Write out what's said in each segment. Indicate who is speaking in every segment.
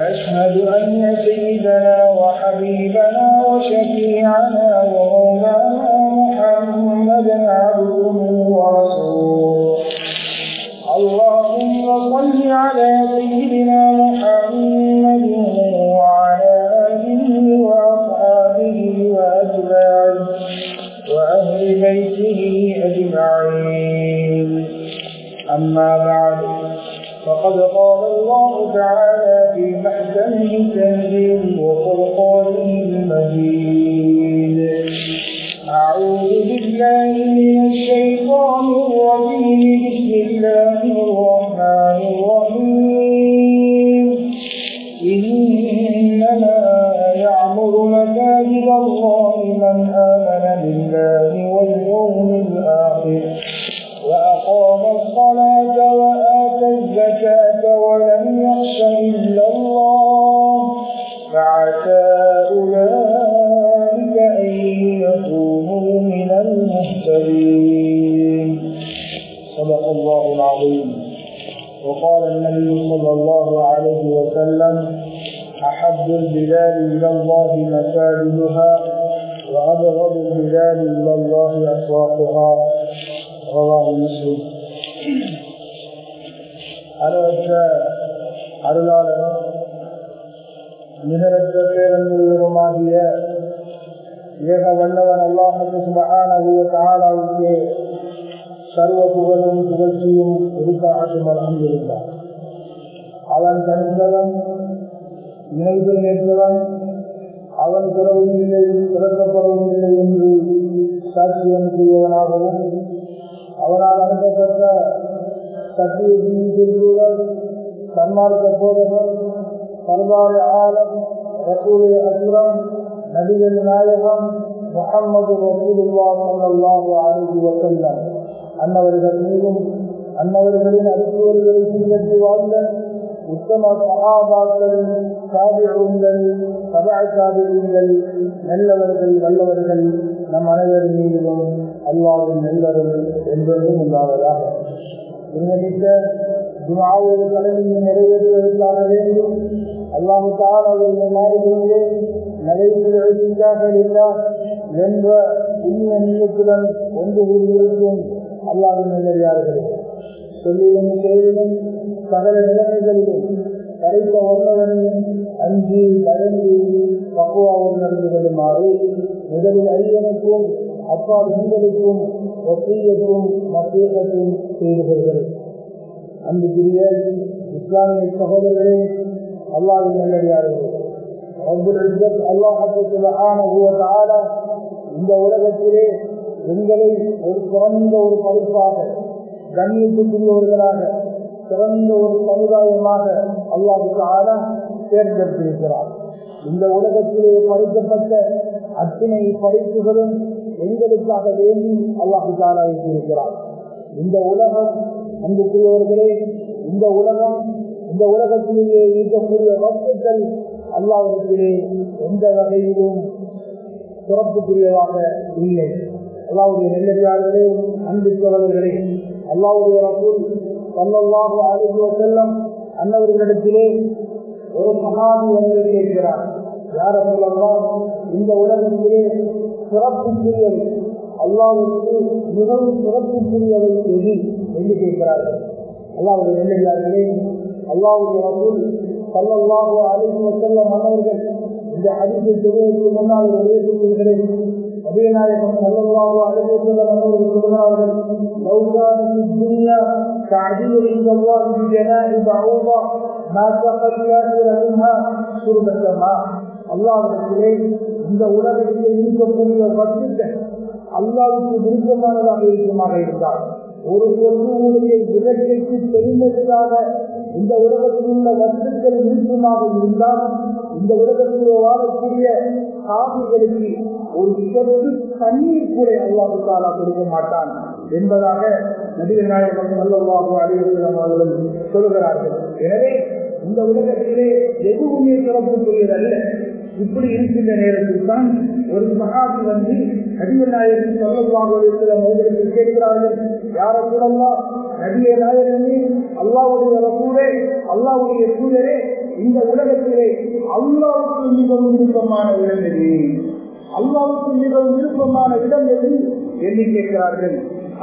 Speaker 1: وأشهد أن سيدنا وحبيبنا وشفيعنا ومولانا محمدا عبده ورسوله. اللهم صل على سيدنا محمد وعلى آله وأصحابه وأتباعه وأهل بيته أجمعين. أما بعد فقد قال الله تعالى بأسه كبير وفرقان مجيد அன்னவர்களின் அறிவுரைகளை பின்பற்றி வாழ்ந்த உத்தம சகாபாக்கள் சாதிகள் சதா சாதிகள் நல்லவர்கள் வல்லவர்கள் நம் அனைவர் மீதிலும் அல்லாவின் நல்லவர்கள் என்பதும் உண்டாவதாக. உண்மைமிக்க துணாவது தலைமையை நிறைவேற்றுவதற்காக வேண்டும் அல்லாஹு தாராவுடைய நாடுகளிலே நடைபெறுவதற்காக என்ற இனிய நீயத்துடன் ஒன்று கூடியிருக்கும் அல்லாவின் நிலையார்களே சொல்லிலும் செயலிலும் சகல நிலைமைகளிலும் படைத்த வல்லவனையும் அஞ்சு பயந்து பக்குவாவும் நடந்து கொள்ளுமாறு முதலில் அரியனுக்கும் அப்பா உங்களுக்கும் ஒப்பீயத்தும் மத்தியத்தும் செய்து கொள்கிறேன் அன்புக்குரிய இஸ்லாமிய சகோதரர்களே அல்லாவின் நல்லடியார்களே அல்லாஹால இந்த உலகத்திலே எங்களை ஒரு சிறந்த ஒரு படிப்பாக கண்ணியத்துக்குரியவர்களாக சிறந்த ஒரு சமுதாயமாக அல்லாஹுக்கு ஆன தேர்ந்தெடுத்திருக்கிறார். இந்த உலகத்திலே படைக்கப்பட்ட அத்தனை படைப்புகளும் எங்களுக்காக வேண்டி அல்லாஹு தாரா வைத்திருக்கிறார். இந்த உலகம் அன்புக்குரியவர்களே இந்த உலகம் இந்த உலகத்திலேயே இருக்கக்கூடிய வஸ்துக்கள் அல்லாவிடத்திலே எந்த வகையிலும் சிறப்புக்குரியதாக இல்லை. அல்லாவுடைய நெல்லடியார்களே அன்புக்குரியவர்களே அல்லாவுடைய ரசூல் சல்லாஹு அலிஹி வஸல்லம் அன்னவர்களிடத்திலே ஒரு மகான் வந்து கேட்கிறார் யார் சொல்லலாம் இந்த உலகத்திலே சிறப்புக்குரியவை அல்லாவுக்கு மிகவும் சிறப்புக்குரியவை எது? என்று கேட்கிறார்கள். அல்லாவுடைய நெல்லையார்களே அல்லாவுடைய ரசூல் சல்லாஹு அலிஹி வசல்லம் அன்னவர்கள் இந்த ஹதீஸை சொல்வதற்கு முன்னால் ஒரு விடயத்தை நபிநாயகம் சல்லல்லாஹு அலைஹி வஸல்லம் அன்னவர்கள் சொல்கிறார்கள் லவ் கான في الدنيا تعديل عند الله بجناح بعوضة ما سقى الكافر منها شربة ماء அல்லாவிடத்திலே இந்த உலகத்தில் இருக்கக்கூடிய வஸ்துக்கள் அல்லாவுக்கு விருப்பமானதாக இருக்குமாக இருந்தால் ஒரு பொருளுடைய இலக்கைக்கு பெருமைக்காக இந்த உலகத்தில் உள்ள வஸ்துக்கள் மீட்புமாக இருந்தால் இந்த உலகத்தில் வாழக்கூடிய காவிர்களுக்கு ஒரு சொத்து தண்ணீர் கூட அல்லாஹு தாலா கொடுக்க மாட்டான் என்பதாக நடிகர் நாயகம் அல்லவாக அறிவுறும் அவர்கள் சொல்கிறார்கள் எனவே இந்த உலகத்திலே எதுவுமே சிறப்புக்குரியதல்ல. இப்படி இருக்கின்ற நேரத்தில் தான் ஒரு சகாபி வந்து நடிகர் நாயகன் சொல்லவாக கேட்கிறார்கள் யார கூடலாம் நடிகர் நாயகனே அல்லாவுடைய கூட அல்லாவுடைய சூழலே இந்த உலகத்திலே அல்லாவுக்கு மிகவும் விருப்பமான இடம் எது? அல்லாவுக்கு மிகவும் விருப்பமான இடம் எது? என்று கேட்கிறார்கள்.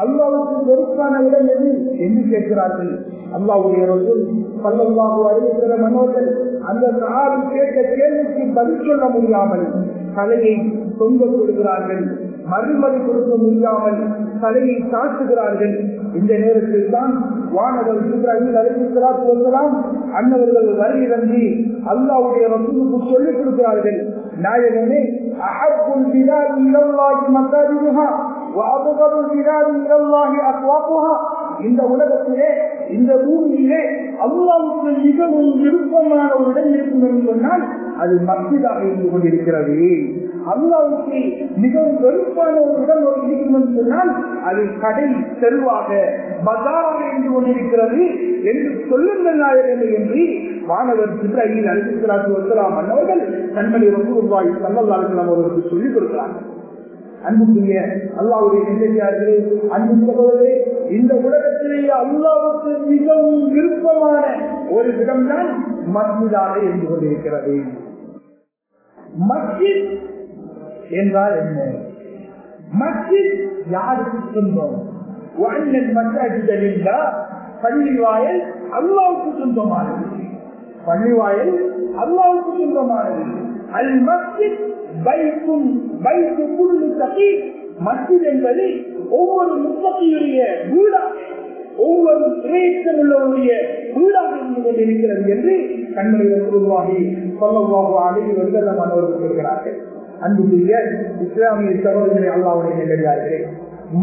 Speaker 1: அல்லாவுக்கு வெறுப்பான இடம் எது? என்று கேட்கிறார்கள். அல்லாவுடைய ரசூல் பல்லல்லாஹு அறிவிக்கிற மனோர்கள் அந்த சாபி கேட்ட கேள்விக்கு பதில் சொல்ல முடியாமல் தலையை தொங்க கொடுக்கிறார்கள் மறுமதி கொடுக்க முடியாமல் தலையை தாக்குகிறார்கள். இந்த நேரத்தில் தான் வானவர் இப்ராஹிம் அழைக்கிறார் சொல்லலாம் அன்னவர்கள் வரி இறங்கி அல்லாவுடைய ரசூலுக்கு சொல்லிக் கொடுக்கிறார்கள். நாயகமே அஹப்புல் பிலால் இல்லல்லாஹி மக்காரிஹா வஅபகருல் பிலால் இல்லல்லாஹி அக்வாபுஹா இந்த உலகத்திலே இந்த பூமியிலே அல்லாவுக்கு மிகவும் விருப்பமான ஒரு இடம் இருக்கும் என்று சொன்னால் அது மஸ்ஜிதாக இருந்து கொண்டிருக்கிறது. அல்லாவுக்கு மிகவும் வெறுப்பான ஒரு இடம் இருக்கும் என்று சொன்னால் அது கடை தெருவாக பசாராக இருந்து கொண்டிருக்கிறது என்று சொல்லுங்கள் நாயகமே என்று மாணவர் சிப்ராஹில் அலிசுலாத்து வசலாம் அன்னவர்கள் தன்னுடைய ரசூர்வாய் சல்லல்லாஹு அவர்களுக்கு சொல்லிக் கொடுக்கிறார்கள். அன்புக்குரிய அல்லாவுடைய நெஞ்சடியார்களே அன்பு சகோதரே இந்த உலகத்திலேயே அல்லாவுக்கு மிகவும் விருப்பமான ஒரு இடம்தான் மஸ்ஜிதாக இருந்து கொண்டிருக்கிறது. மஸ்ஜித் என்றால் என்ன? மஸ்ஜித் யாருக்கு சொந்தம்? வாழ்நன் மசாஜிதா பள்ளி வாயல் அல்லாவுக்கு சொந்தமானது. பள்ளி வாயல் அல்லாவுக்கு சொந்தமானது. அல் மஸ்ஜித் பைக்கும் பைக்கு புல்லு தப்பி மஸ்ஜித் என்பது ஒவ்வொரு முப்பத்தியுடைய வீடாக ஒவ்வொரு பிரேசம் உள்ளவருடைய வீடாக இருந்து கொண்டிருக்கிறது என்று கண்மணி உருவாகி சொல்லவாக அழகி வெங்கலமானவர்கள் சொல்கிறார்கள் அன்புக்குரிய இஸ்லாமிய சகோதரர்களை அல்லாவுடைய நிலையார்களே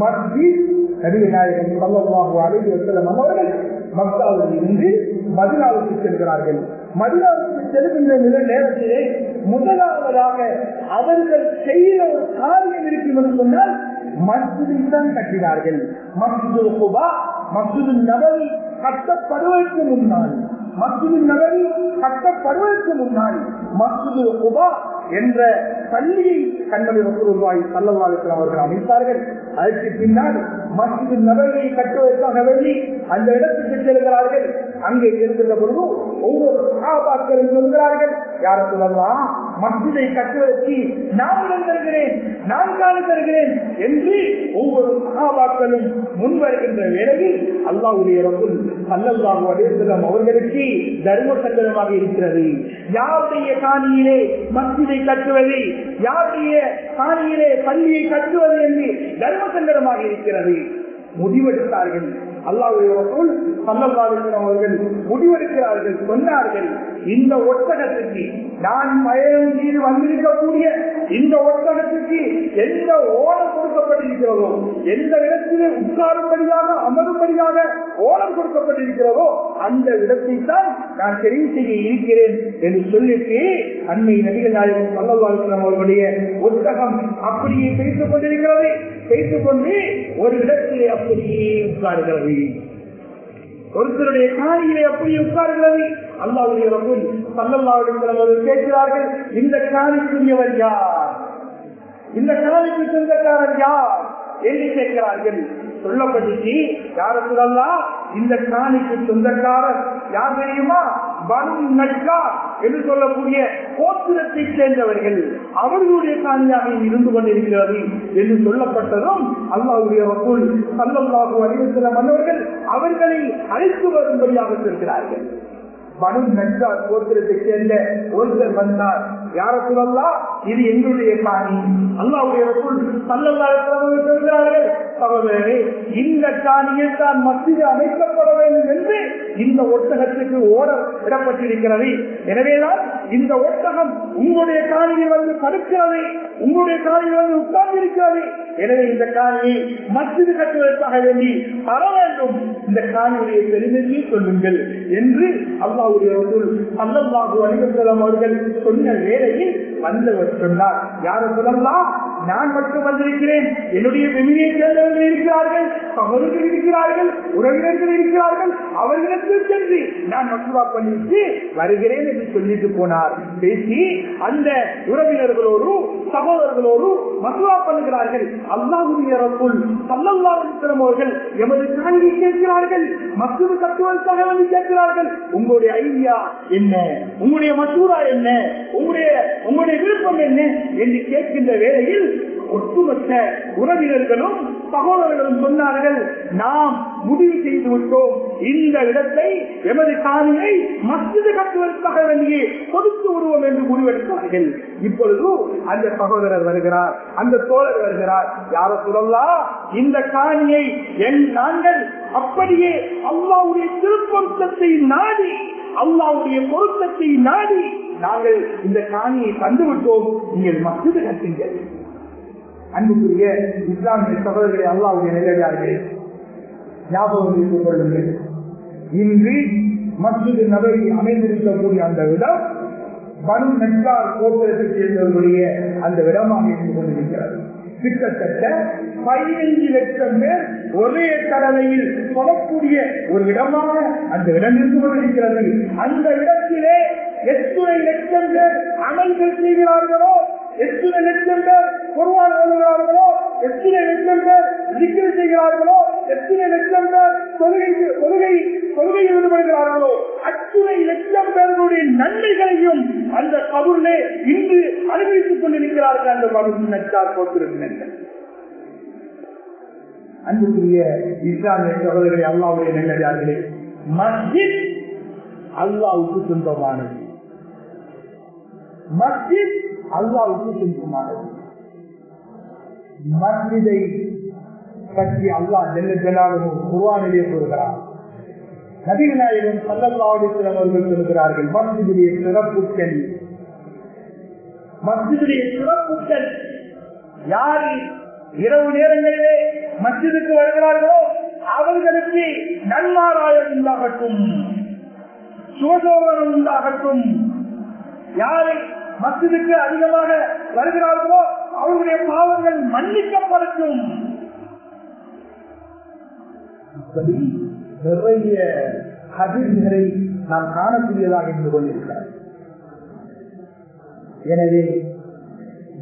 Speaker 1: மஸ்ஜித் நபிநாயகன் சொல்லவாக அழகி வெங்கலமானவர்கள் மக்தாவில் இருந்து மதினாவுக்கு செல்கிறார்கள். மதினாவுக்கு செல்கின்ற நில நேரத்திலே முதலாவதாக அவர்கள் செய்த ஒரு காரியம் இருக்கும் என்று சொன்னால் மஸ்ஜிதை தான் கட்டினார்கள். மஸ்ஜிது குபா மஸ்ஜிது நபரி கட்டப்படுவதற்கு முன்னால் மஸ்ஜிது நபரி கட்டப்படுவதற்கு முன்னால் மஸ்ஜிது குபா என்ற பள்ளியை கண்மணி ரசூலுல்லாஹி ஸல்லல்லாஹு அவர்கள் அமைத்தார்கள். அதற்கு பின்னால் மஸ்ஜிது நபரியை கட்டுவதற்காக வேண்டி அந்த இடத்துக்கு செல்கிறார்கள். அங்கே இருக்கிற பொழுது ஒவ்வொரு சகாபாக்களும் சொல்கிறார்கள் யார சொல்லலாம் மஸ்ஜிதை கட்டுவதற்கு நான் தருகிறேன் நான் காண தருகிறேன் என்று ஒவ்வொரு சகாபாக்களும் முன்வருகின்ற வேளையில் அல்லாவுடைய ரகுல் அல்லல்லாஹு அலேசலம் அவர்களுக்கு தர்ம சங்கடமாக இருக்கிறது. யாருடைய காணியிலே மஸ்ஜிதை கட்டுவது யாருடைய காணியிலே பள்ளியை கட்டுவது என்று தர்ம சங்கடமாக இருக்கிறது. முடிவெடுத்தார்கள். அல்லாவுடைய ரசூல் சல்லல்லாஹு அவர்கள் முடிவெடுக்கிறார்கள் சொன்னார்கள் இந்த ஒட்டகத்துக்கு நான் பயணம் செய்து வந்திருக்கக்கூடிய எந்த ஓலம் கொடுக்கப்பட்டிருக்கிறதோ எந்த இடத்திலே உட்காரும்படியாக அமரும்படியாக ஓலம் கொடுக்கப்பட்டிருக்கிறதோ அந்த இடத்தை தான் நான் தெரிவு செய்ய இருக்கிறேன் என்று சொல்லிட்டு அண்மை நபிகள் நாயகம் சல்லல்லாஹு அவர்களுடைய ஒத்தகம் அப்படியே பேசிக் கொண்டிருக்கிறது. பேசிக் கொண்டு ஒரு இடத்திலே அப்படியே உட்காருகிறது. ஒருத்தருடைய காணியிலே அப்படியே உட்காருகிறது. அல்லாவுடைய ரசூல் சல்லல்லாஹு கேட்கிறார்கள் இந்த காணிக்குரியவர் யார்? இந்த காணிக்கு சொந்தக்காரர் யார் என்று கேட்கிறார்கள். சொல்லப்பட்டுச்சு யார சொல்லலாம் இந்த காணிக்கு சொந்தக்காரர் யார் தெரியுமா? பனு நட்கா என்று சொல்லக்கூடிய கோத்திரத்தை சேர்ந்தவர்கள். அவர்களுடைய காணியாக இருந்து கொண்டிருக்கிறது என்று சொல்லப்பட்டதும் அல்லாவுடைய ரசூல் சல்லல்லாஹு அலிவசலம் மன்னவர்கள் அவர்களை அழைத்து வரும்படியாக சொல்கிறார்கள். பனு நன்றார் கோத்திரத்தை சேர்ந்த ஒருத்தர் வந்தார். யார சொல்லா இது எங்களுடைய காணி அல்லாவுடைய சொல்கிறார்கள் இந்த காணியில் தான் மத்திய அமைக்கப்பட வேண்டும் என்று இந்த ஒட்டகத்துக்கு ஓட இடப்பட்டிருக்கிறது. எனவேதான் இந்த ஒட்டகம் உங்களுடைய காணியில் வந்து படுக்கிறது உங்களுடைய காணியில் வந்து உட்கார்ந்து இருக்கிறது எனவே இந்த காணியை மத்திய கட்டுவதற்காக வேண்டி தர வேண்டும். இந்த காணியுடைய பெருமையை சொல்லுங்கள் என்று அல்லாவுடைய அல்லல்லாஹு அலிவசலம் அவர்கள் சொன்ன வேலையில் வந்தவர் சொன்னார் யார சொல்லலாம் நான் மட்டும் வந்திருக்கிறேன். என்னுடைய இருக்கிறார்கள் சகோதரர்கள் இருக்கிறார்கள் உறவினர்கள் இருக்கிறார்கள் அவர்களுக்கு சென்று நான் மசுவா பண்ணிட்டு வருகிறேன் என்று சொல்லிட்டு போனார். பேசி அந்த உறவினர்களோடு சகோதரர்களோடு மசுவா பண்ணுகிறார்கள் அல்லாஹுடைய ரப்புல் சல்லல்லாஹு அவர்கள் எமது காணியை கேட்கிறார்கள். மசூது கட்டுவதற்காக வந்து கேட்கிறார்கள். உங்களுடைய ஐடியா என்ன? உங்களுடைய மசூரா என்ன? உங்களுடைய உங்களுடைய விருப்பம் என்ன என்று கேட்கின்ற வேளையில் ஒட்டுமொத்த உறவினர்களும் சகோதரர்களும் சொன்னார்கள் நாம் முடிவு செய்து விட்டோம். இந்த இடத்தை எமது காணியை மசித கட்டுவதற்காக வேண்டியே கொடுத்து விடுவோம் என்று முடிவெடுத்தார்கள். இப்பொழுது அந்த சகோதரர் வருகிறார் அந்த தோழர் வருகிறார். யார சொல்லலாம் இந்த காணியை என் நாங்கள் அப்படியே அல்லாவுடைய திருப்பொருத்தத்தை நாடி அல்லாவுடைய பொருத்தத்தை நாடி நாங்கள் இந்த காணியை தந்துவிட்டோம். நீங்கள் மசித கட்டுங்கள். அன்புக்குரிய இஸ்லாமிய சகோதரர்களை அல்லாவுடைய நிலையார்களே ஞாபகம் வைத்துக் கொள்ளுங்கள். இன்று மற்றொரு நபரை அமைந்திருக்கக்கூடிய அந்த விடம் பனு நெற்றார் கோபுரத்தை சேர்ந்தவர்களுடைய அந்த விடமாக இருந்து கொண்டிருக்கிறது. கிட்டத்தட்ட பதினைஞ்சு லட்சம் பேர் ஒரே கடலையில் சொல்லக்கூடிய ஒரு இடமாக அந்த இடம் இருந்து கொண்டிருக்கிறது அந்த இடத்திலே எத்துணை லட்சம் பேர் அமல்கள் செய்கிறார்களோ எத்தனை லட்சம் பேர் குருவான் ஓதுகிறார்களோ எத்தனை லட்சம் பேர் திக்கிரி செய்கிறார்களோ எத்தனை லட்சம் பேர் கொள்கை கொள்கை கொள்கையில் ஈடுபடுகிறார்களோ அத்தனை லட்சம் பேர்களுடைய நன்மைகளையும் அந்த கபூரிலே இன்று அனுபவித்துக் கொண்டிருக்கிறார்கள் அந்த மகிழ்ச்சி நச்சார் போட்டிருக்கிறார்கள் அன்புக்குரிய இஸ்லாமிய சகோதரர்களை அல்லாவுடைய நல்லதார்களே மஸ்ஜித் அல்லாவுக்கு சொந்தமானது. மஸ்ஜித் அல்லாவுக்கு சொந்தமானது மஸ்ஜிதை பற்றி அல்லாஹ் ஜெல்ல ஜலாலும் குருவானிலே கூறுகிறார் நபிநாயகன் சல்லல்லாவுடன் அவர்கள் சொல்கிறார்கள் மஸ்ஜிதுடைய சிறப்புக்கள் மஸ்ஜிதுடைய சிறப்புக்கள் யார் இரவு நேரங்களிலே மஸ்ஜிதுக்கு வருகிறார்களோ அவர்களுக்கு நன்மாராயம் உண்டாகட்டும் சுகசோகரம் உண்டாகட்டும். யாரை மஸ்ஜிதுக்கு அதிகமாக வருகிறார்களோ அவருடைய பாவங்கள் மன்னிக்கப்படட்டும் அப்படி நிறைய ஹதிர்களை நாம் காணக்கூடியதாக இருந்து கொண்டிருக்கிறார். எனவே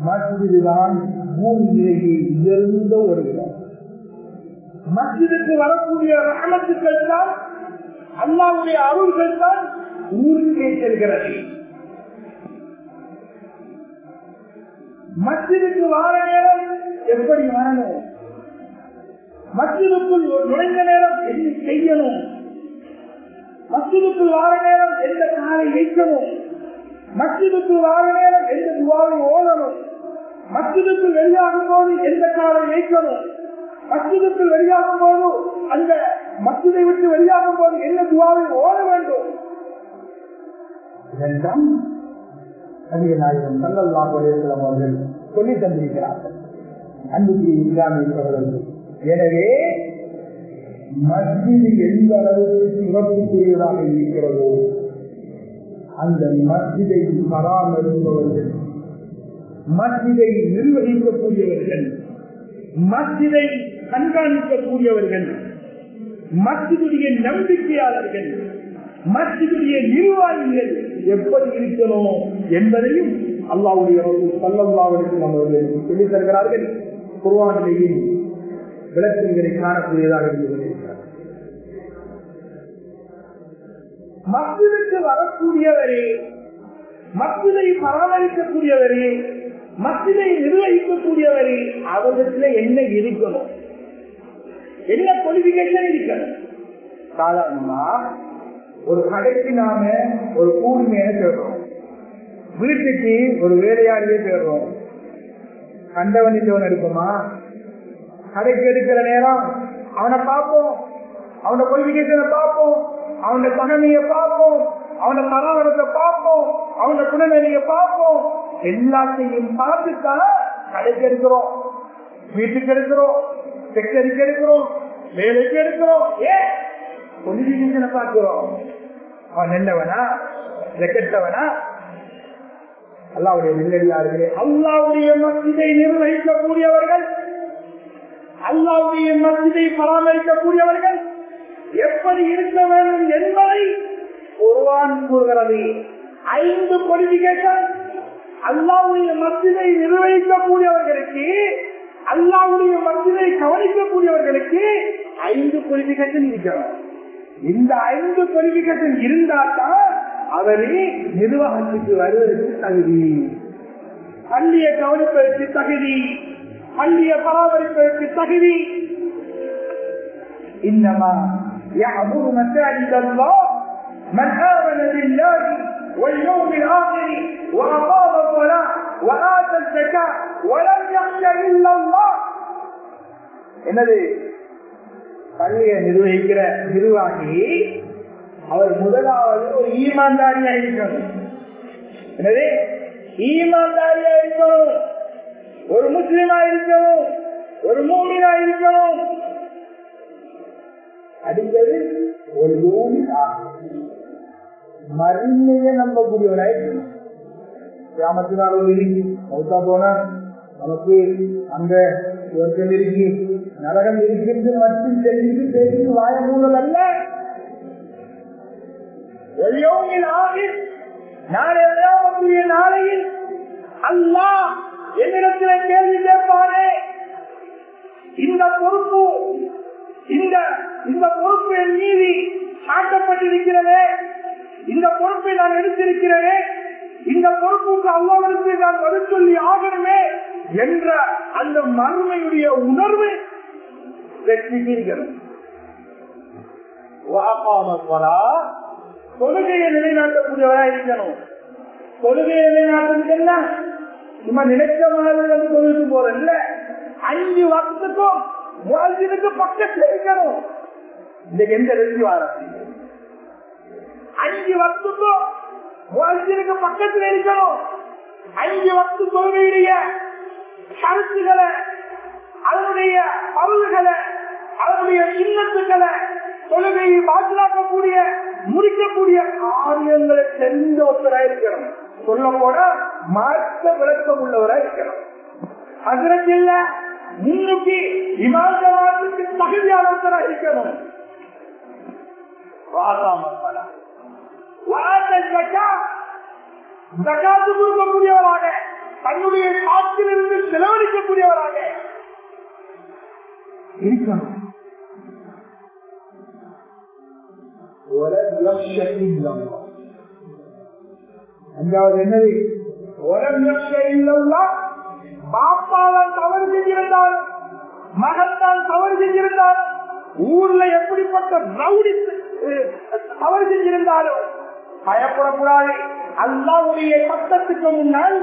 Speaker 1: மசிதுதான் பூமியிலேயே உயர்ந்த ஒரு இடம். மசிதுக்கு வரக்கூடிய ரகமத்துக்கள் தான் அல்லாவுடைய அருள்கள் தான் ஊருக்கே செல்கிறது. மஸ்ஜிதுக்கு வார நேரம் எப்படி வரணும்? மஸ்ஜிதுக்குள் நுழைந்த நேரம் என்ன செய்யணும்? மஸ்ஜிதுக்குள் வார நேரம் எந்த காலை வைக்கணும்? மஸ்ஜிதுக்குள் வார நேரம் எந்த துவாவை ஓடணும் மஸ்ஜிதுக்குள் வெளியாகும் போது எந்த காலை வைக்கணும்? மஸ்ஜிதுக்குள் வெளியாகும் போது அந்த மஸ்ஜிதை விட்டு வெளியாகும் போது என்ன துவாவை ஓட வேண்டும்? இதெல்லாம் நபிகள் நாயகம் நல்லல்லா அலைஹி அவர்கள் சொல்லி தந்திருக்கிறார்கள். அன்புக்கு இல்லாமல் எனவே மஸ்ஜிது எந்த அளவுக்கு சிறப்புக்குரியதாக இருக்கிறதோ அந்த மஸ்ஜிதை பராமரிப்பவர்கள் மஸ்ஜிதை நிர்வகிக்கக்கூடியவர்கள் மஸ்ஜிதை கண்காணிக்கக்கூடியவர்கள் மஸ்ஜிதுடைய நம்பிக்கையாளர்கள் மஸ்ஜிதுடைய நிர்வாகிகள் எப்படி இருக்கணும் என்பதையும் அல்லாவுடைய சல்லல்லாவிற்கும் அவர்கள் சொல்லித் தருகிறார்கள். குர்வானிலேயே விளக்கங்களை காணக்கூடியதாக இருந்து மக்களுக்கு வரக்கூடியவரே மக்களை பராமரிக்கக்கூடியவரே மக்களை நிர்வகிக்கக்கூடியவரே அவர்களிடத்துல என்ன இருக்கணும்? என்ன குவாலிபிகேஷன் இருக்கணும்? சாதாரணமா ஒரு கடைக்கு நாம ஒரு கூர்மையை தேடுறோம்? வீட்டுக்கு ஒரு வேலையாளியே தேடுறோம். கண்டவன் இல்லவன் எடுக்குமா? கடைக்கு எடுக்கிற நேரம் அவனை பார்ப்போம். அவனோட குவாலிபிகேஷனை பார்ப்போம். அவனோட தகமைய பார்ப்போம். அவனோட தராவரத்தை பார்ப்போம். அவனோட குணநெறிய பார்ப்போம். எல்லாத்தையும் பார்த்துத்தான் கடைக்கு எடுக்கிறோம். வீட்டுக்கு எடுக்கிறோம். செக்டருக்கு எடுக்கிறோம். வேலைக்கு எடுக்கிறோம். ஏன்? குவாலிபிகேஷனை பார்க்கிறோம். அவன் நல்லவனா கெட்டவனா? அல்லாவுடைய நெல்லடியார்களே அல்லாவுடைய மசிதை நிர்வகிக்கக்கூடியவர்கள் அல்லாவுடைய மசிதை பராமரிக்கக்கூடியவர்கள் எப்படி இருக்க வேண்டும் என்பதை ஒருவான் கூறுகிறது. ஐந்து குவாலிபிகேஷன் அல்லாவுடைய மசிதை நிர்வகிக்கக்கூடியவர்களுக்கு அல்லாவுடைய மசிதை கவனிக்கக்கூடியவர்களுக்கு ஐந்து குவாலிபிகேஷன் இருக்கிறோம் இந்த ஐந்து குவாலிபிகேஷன் இருந்தால்தான் அவரே நிர்வாகத்துக்கு வருவதற்கு தகுதி பள்ளியை கவனிப்பதற்கு தகுதி பள்ளியை பராமரிப்பதற்கு தகுதி إنما يعبر مساجد الله من آمن بالله واليوم الآخر وأقام الصلاة وآتى الزكاة ولم يخش إلا الله என்னது பள்ளியை நிர்வகிக்கிற நிர்வாகி அவர் முதலாவது ஒரு ஈமான்தாரியா இருக்கணும் எனவே ஈமான்தாரியா இருக்கணும் ஒரு முஸ்லிமா இருக்கணும் ஒரு மூமினா இருக்கணும் அடுத்தது ஒரு மூமினா மருந்தைய நம்பக்கூடியவராய் கிராமத்தினால் ஒரு இருக்கு. மௌத்தா போனா நமக்கு அந்த ஒருத்தர் இருக்கு. நரகம் இருக்கின்ற மட்டும் தெரிந்து தெரிந்து வாய மூலம் அல்ல நாளைய நாளையில் அல்லா என்னிடத்தில் கேள்வி கேட்பானே. இந்த பொறுப்பு இந்த இந்த பொறுப்பு என் மீதி சாட்டப்பட்டிருக்கிறதே. இந்த பொறுப்பை நான் எடுத்திருக்கிறேனே இந்த பொறுப்புக்கு அல்லாவிற்கு நான் பதில் சொல்லி ஆகணுமே என்ற அந்த மறுமையுடைய உணர்வு வெற்றிக்கிறது தொழுகையை நிலைநாட்டக்கூடியவரா இருக்கணும். தொழுகையை நிலைநாட்டுறதுன்னா சும்மா நினைச்ச மாதிரி வந்து தொழுது போறதில்ல அஞ்சு வருஷத்துக்கும் பக்கத்தில் இருக்கணும். இன்னைக்கு எந்த ரெண்டு வாரம்? அஞ்சு வருஷத்துக்கும் வாழ்க்கைக்கு பக்கத்தில் இருக்கணும். அஞ்சு வருஷ தொழுகையுடைய கருத்துக்களை அதனுடைய பருவுகளை அதனுடைய இன்னத்துக்களை தொழுகையை பாதுகாக்கக்கூடிய முடிக்கக்கூடிய காரியங்களை தெரிந்த ஒருத்தராக இருக்கிறோம். சொல்ல போட மாற்ற விளக்கம் உள்ளவராக இருக்கணும் அதற்கு முன்னுக்கு இமாந்தவாதத்துக்கு தகுதியானவராக இருக்கணும். கொடுக்கக்கூடியவராக தன்னுடைய காற்றிலிருந்து செலவழிக்கக்கூடியவராக இருக்கணும். அஞ்சாவது என்னது? பாப்பாதான் தவறு செஞ்சிருந்தாலும் மகன் தான் தவறு செஞ்சிருந்தாலும் ஊர்ல எப்படிப்பட்ட ரவுடி தவறு செஞ்சிருந்தாலும் பயப்படக்கூடாது. அல்லாவுடைய சட்டத்துக்கு முன்னால்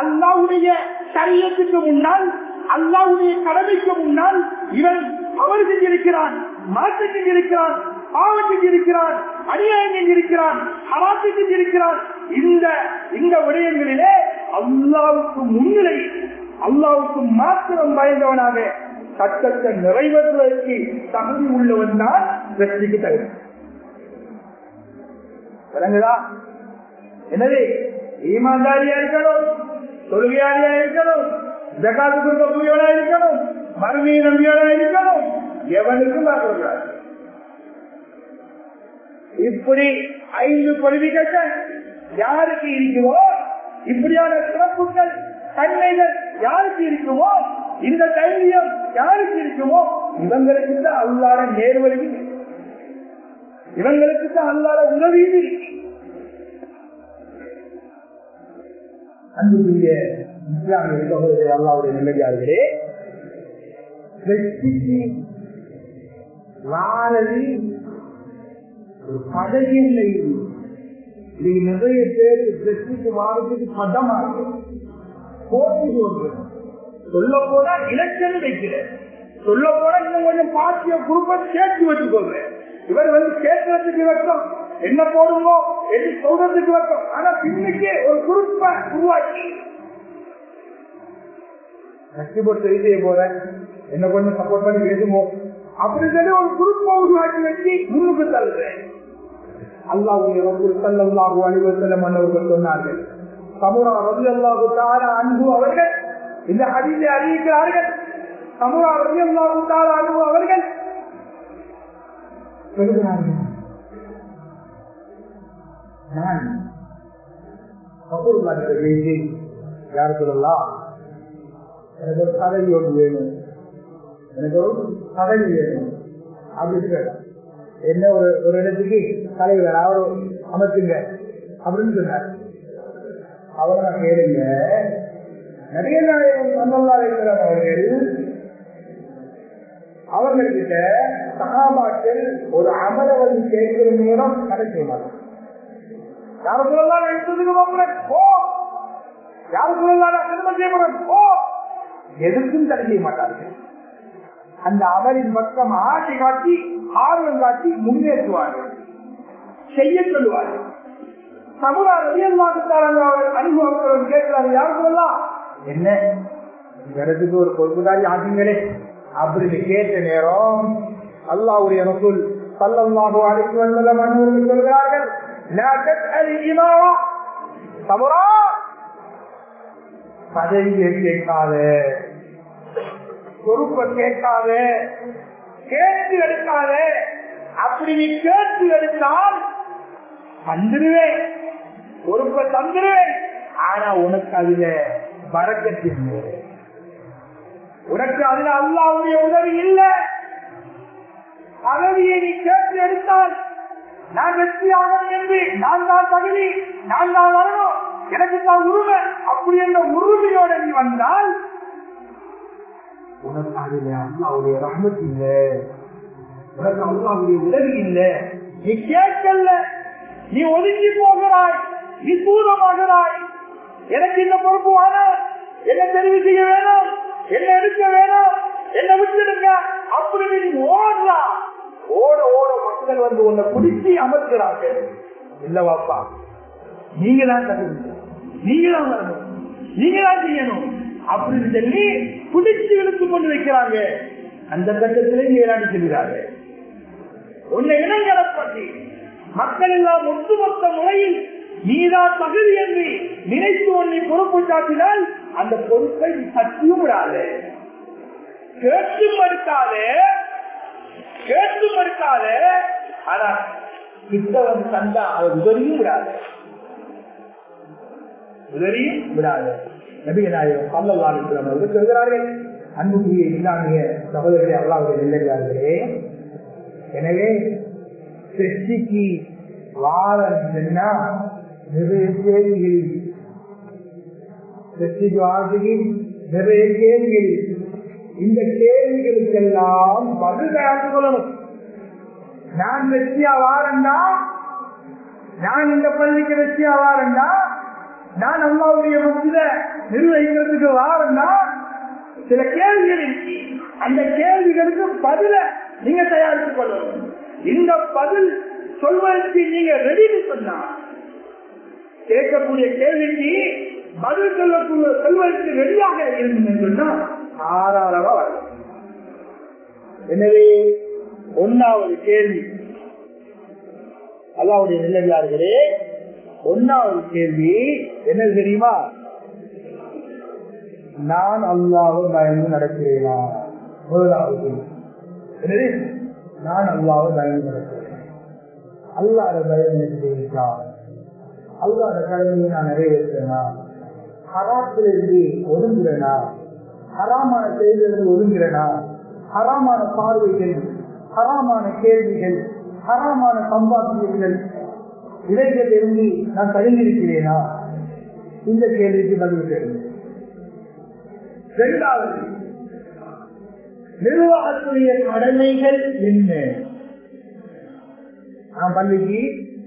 Speaker 1: அல்லாவுடைய சரியத்துக்கு முன்னால் அல்லாவுடைய கடமைக்கு முன்னால் இவன் தவறு செஞ்சிருக்கிறான் மாற்று செஞ்சிருக்கிறான் பாவம் செஞ்சிருக்கிறான் அநியாயம் செஞ்சிருக்கிறான் அராத்து செஞ்சிருக்கிறான் இந்த இந்த விடயங்களிலே அல்லாவுக்கு முன்னிலை அல்லாவுக்கு மாத்திரம் பயந்தவனாக சட்டத்தை நிறைவேற்றுவதற்கு தகுதி உள்ளவன் தான் வெற்றிக்கு தகுதி. விளங்குதா? எனவே ஈமான்தாரியா இருக்கணும் தொழுகையாளியா இருக்கணும் ஜகாத்து கொடுக்கக்கூடியவனா இருக்கணும். மருமையை நம்பியவனா இருக்கணும். எவனுக்கும் பார்க்கக்கூடாது இப்படி ஐந்து குவாலிபிகேஷன் யாருக்கு இருக்குமோ இப்படியான சிறப்புகள் தன்மைகள் யாருக்கு இருக்குமோ இந்த தைரியம் யாருக்கு இருக்குமோ இவங்களுக்கு தான் அல்லாத நேர்வழி இவங்களுக்கு தான் அல்லாத உதவியும் இருக்கு அன்புக்குரிய இஸ்லாமிய சகோதரர் அல்லாவுடைய நிம்மதியார்களே வெற்றிக்கு வாரதி ஒரு பதவியில் இது நிறைய பேர் வெற்றிக்கு வாரத்துக்கு பதமா போட்டி போட்டு சொல்ல போனா இலட்சம் வைக்கிறேன். சொல்ல போனா இன்னும் கொஞ்சம் பாத்திய குரூப்பை சேர்த்து வச்சுக்கொள்றேன் இவர் வந்து கேட்கறதுக்கு வெட்கம் என்ன போடுங்கோ என்று சொல்றதுக்கு வெட்கம் ஆனா பின்னுக்கு ஒரு குரூப்பை உருவாக்கி கஷ்டப்பட்டு சரி செய்ய போறேன் என்ன கொஞ்சம் சப்போர்ட் பண்ணி பேசுவோம் அப்படி சொல்லி ஒரு குரூப்பை உருவாக்கி வச்சு முன்னுக்கு தள்ளுறேன். அல்லாவுடைய ரசூல் ஸல்லல்லாஹு அலைஹி வஸல்லம் அவர்கள் சொன்னார்கள். சமுரா ரலியல்லாஹு தார அன்பு அவர்கள் இந்த ஹதீஸை அறிவிக்கிறார்கள். சமுரா ரலியல்லாஹு தார அன்பு அவர்கள் சொல்லுகிறார்கள் நான் ரசூலுல்லாஹி பேசி யார் சொல்லலாம் எனக்கு ஒரு கதை ஒன்று வேணும். எனக்கு ஒரு கதை வேணும். அப்படின்னு கேட்டான் என்ன ஒரு ஒரு இடத்துக்கு தலைவர் அவர் அமைச்சுங்க. அப்படின்னு சொன்னார். அவரை கேளுங்க. நிறைய நாயகம் சந்தல்லா இருக்கிறார் அவர்கள் அவர்கிட்ட சகாபாக்கள் ஒரு அமலவதி கேட்கிற மூலம் கடை செய்வாங்க யாரும் சொல்லலாம் எடுத்ததுக்கு போகிறேன்? போ. யாரும் சொல்லலாம் திருமணம் செய்யப்படுறேன் போ. எதுக்கும் தடை செய்ய மாட்டார்கள். அந்த அவரின் பக்கம் ஆசை காட்டி ஆர்வம் காட்டி முன்னேற்றுவார்கள். செய்ய சொல்லுவார்கள். சமுதாய அனுபவம் கேட்கிறாங்க யாரும் சொல்லலாம் என்ன? இடத்துக்கு ஒரு பொறுப்புதாரி ஆகுங்களே அப்படின்னு கேட்ட நேரம் அல்லாவுடைய ரசூல் சல்லல்லாஹு அலைஹி வஸல்லம் அன்னவர்கள் சொல்கிறார்கள் லா தஸ்அல் இமாமா சமுரா பதவியை கேட்காதே. பொறுப்பை கேட்காதே. கேட்டு எடுக்காதே. அப்படி நீ கேட்டு எடுத்தால் தந்துருவேன். பொறுப்பை தந்துருவேன். ஆனா உனக்கு அதுல வரக்கத்தின் உனக்கு அதுல அல்லாவுடைய உதவி இல்லை. பதவியை நீ கேட்டு எடுத்தால் நான் வெற்றியாகணும் என்று நான் தான் தகுதி நான் தான் வரணும். எனக்கு தான் உரிமை அப்படி என்ற உரிமையோட நீ வந்தால் உனக்கு அதுல அல்லாவுடைய ரஹமத் இல்ல. உனக்கு அல்லாவுடைய உதவி இல்ல. நீ கேட்கல. நீ ஒதுங்கி போகிறாய். நீ தூரமாகிறாய் எனக்கு இந்த பொறுப்பு வேணும் என்ன தெரிவு செய்ய வேணும்? என்ன எடுக்க வேணும்? என்ன விட்டுடுங்க? அப்படி நீ ஓடலாம் ஓட ஓட மக்கள் வந்து உன்னை பிடிச்சி அமர்க்கிறார்கள் இல்ல வாப்பா நீங்க தான் தகுதி. நீங்களா வரணும். நீங்களா செய்யணும். அப்படின்னு சொல்லி பிடிச்சு இழுத்து கொண்டு வைக்கிறாங்க அந்த கட்டத்திலே ஏறாடி செல்கிறாங்க உன்னை இனங்கலப்பட்டி மக்கள் எல்லாம் ஒட்டுமொத்த முறையில் நீதான் தகுதி என்று நினைத்து உன்னை பொறுப்பு சாட்டினால் அந்த பொறுப்பை சத்தியும் விடாது. கேட்டு மறுத்தாலே கேட்டு மறுத்தாலே ஆனா கிட்ட வந்து தந்தா அவர் உதவியும் விடாது. உதவியும் விடாது. நபிகநாயகம் பல்லவாரிக்கிறோம் அவர்கள் சொல்கிறார்கள் அன்புக்குரிய இஸ்லாமிய சகோதரர்களே அல்லாவுடைய நிலையார்களே எனவே சிருஷ்டிக்கு வாரம் சொன்னா நிறைய கேள்விகள். சிருஷ்டிக்கு வாரத்துக்கு நிறைய கேள்விகள். இந்த கேள்விகளுக்கெல்லாம் பதில் தயாரித்து கொள்ளணும் நான் வெற்றியா வாரண்டா நான் இந்த பள்ளிக்கு வெற்றியா வாரண்டா நான் அம்மாவுடைய மத்தியில நிர்வகிக்கிறதுக்கு வாரம்னா சில கேள்விகள் அந்த கேள்விகளுக்கு பதில நீங்க தயாரித்துக் கொள்ளணும். இந்த பதில் சொல்வதற்கு நீங்க ரெடின்னு சொன்னா கேட்கக்கூடிய கேள்விக்கு பதில் சொல்லக்கூடிய சொல்வதற்கு ரெடியாக இருந்தீங்கன்னு சொன்னா ஆறாரவா வரலாம். எனவே ஒன்னாவது கேள்வி. அல்லாவுடைய நிலையார்களே ஒன்னாவது கேள்வி என்ன தெரியுமா? நான் அல்லாவை பயந்து நடக்கிறேனா? முதலாவது கேள்வி. நான் அல்லாவை பயந்து நடக்கிறேன்? அல்லாத பயம் இருக்கிறா அல்லாத கடமையை நான் நிறைவேற்றேனா ஹராத்திலிருந்து ஒதுங்குறேனா ஹராமான செயலிலிருந்து ஒதுங்குறேனா ஹராமான பார்வைகள் ஹராமான கேள்விகள் ஹராமான சம்பாத்தியங்கள் இருந்து நான் கழிந்திருக்கிறேனா இந்த கேள்விக்கு பதில் கேள்வி இரண்டாவது நிர்வாகத்துடைய கடமைகள் என்ன? நான் பள்ளிக்கு